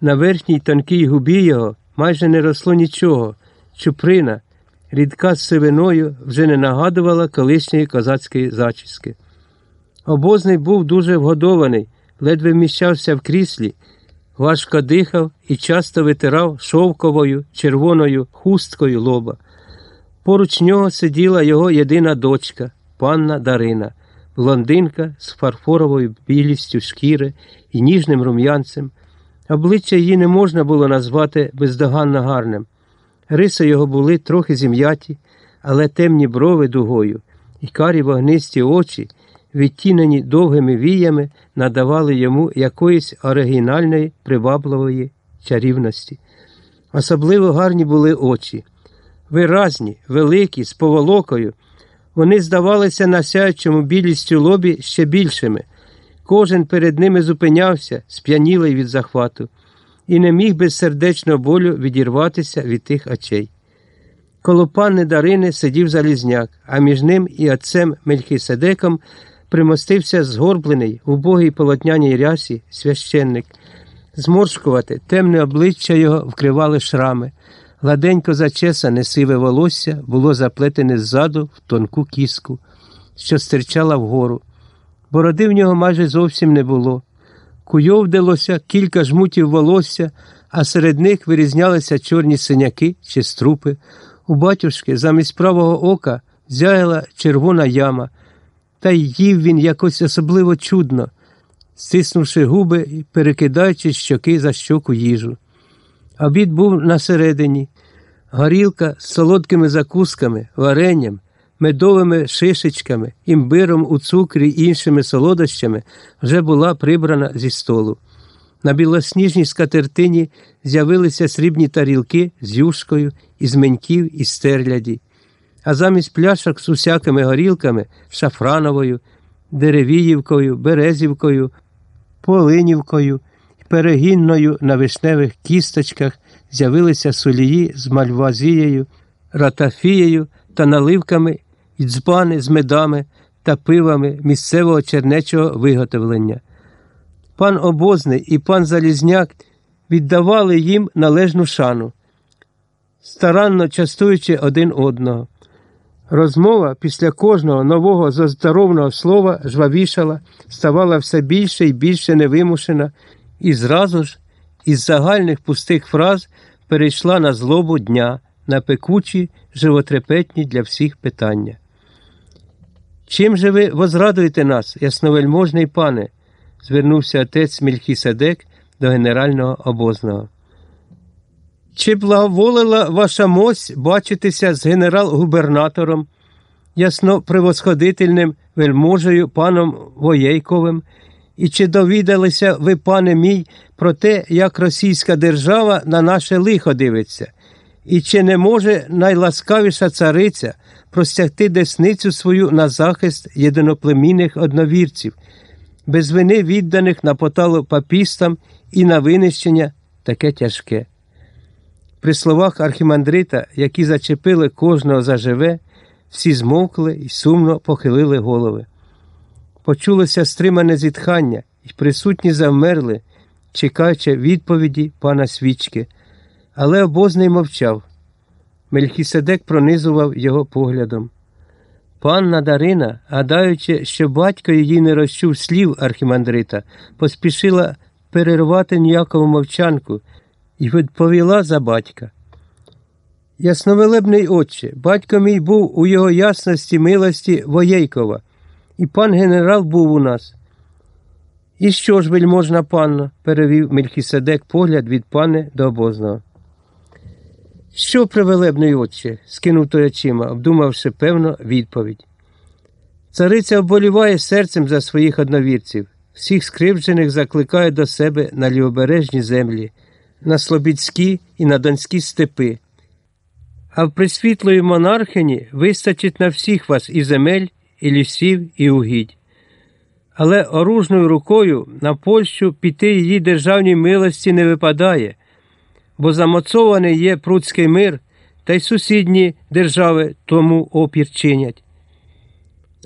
На верхній тонкій губі його майже не росло нічого. Чуприна, рідка з сивиною, вже не нагадувала колишньої козацької зачіски. Обозний був дуже вгодований, ледве вміщався в кріслі, важко дихав і часто витирав шовковою червоною хусткою лоба. Поруч нього сиділа його єдина дочка, панна Дарина, блондинка з фарфоровою білістю шкіри і ніжним рум'янцем. Обличчя її не можна було назвати бездоганно гарним. Риси його були трохи зім'яті, але темні брови дугою і карі вогнисті очі, відтінені довгими віями, надавали йому якоїсь оригінальної привабливої чарівності. Особливо гарні були очі. Виразні, великі, з поволокою, вони здавалися на сяючому білістю лобі ще більшими. Кожен перед ними зупинявся, сп'янілий від захвату, і не міг без сердечного болю відірватися від тих очей. Коло панни Дарини сидів Залізняк, а між ним і отцем Мельхиседеком примостився згорблений, убогий полотняній рясі священник. Зморшкувати, темне обличчя його вкривали шрами. Гладенько зачесане сиве волосся було заплетене ззаду в тонку кіску, що стирчала вгору. Бороди в нього майже зовсім не було. Куйовдилося кілька жмутів волосся, а серед них вирізнялися чорні синяки чи струпи. У батюшки замість правого ока зяяла червона яма, та й їв він якось особливо чудно, стиснувши губи і перекидаючи щоки за щоку їжу. Обід був на середині, горілка з солодкими закусками, варенням, медовими шишечками, імбиром у цукрі і іншими солодощами вже була прибрана зі столу. На білосніжній скатертині з'явилися срібні тарілки з юшкою, із меньків і стерляді, а замість пляшок з усякими горілками шафрановою, деревіївкою, березівкою, полинівкою перегінною на вишневих кісточках з'явилися сулії з мальвазією, ратафією та наливками і дзбани з медами та пивами місцевого чернечого виготовлення. Пан обозний і пан Залізняк віддавали їм належну шану, старанно частуючи один одного. Розмова після кожного нового заздоровного слова жвавішала, ставала все більше і більше невимушена і зразу ж із загальних пустих фраз перейшла на злобу дня, на пекучі, животрепетні для всіх питання. Чим же ви возрадуєте нас, ясновельможний пане? звернувся отець Мельхіседек до генерального обозного. Чи благоволила ваша мось бачитися з генерал-губернатором, ясно превосходительним вельможею паном Воєйковим? І чи довідалися ви, пане мій, про те, як російська держава на наше лихо дивиться, і чи не може найласкавіша цариця простягти десницю свою на захист єдиноплемінних одновірців, без вини відданих на поталу папістам і на винищення таке тяжке? При словах архімандрита, які зачепили кожного заживе, всі змовкли і сумно похилили голови. Почулося стримане зітхання, і присутні завмерли, чекаючи відповіді пана свічки, але обозний мовчав. Мельхіседек пронизував його поглядом. Панна Дарина, гадаючи, що батько її не розчув слів архімандрита, поспішила перервати ніякову мовчанку і відповіла за батька. Ясновелебний отче, батько мій був у його ясності милості Воєйкова і пан генерал був у нас. І що ж, вельможна панно? перевів Мельхіседек погляд від пани до обозного. Що, привелебний отче? скинув той очима, обдумавши певно відповідь. Цариця оболіває серцем за своїх одновірців, всіх скривджених закликає до себе на лівобережні землі, на Слобідські і на Донські степи. А в присвітлої монархині вистачить на всіх вас і земель, і лісів, і угідь. Але оружною рукою на Польщу піти її державній милості не випадає, бо замоцований є пруцький мир, та й сусідні держави тому опір чинять.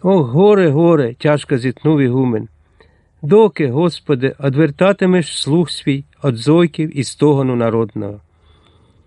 О, горе, горе, тяжко зітнув Ігумен. Доки, Господи, одвертатимеш слух свій від зойків і стогону народного.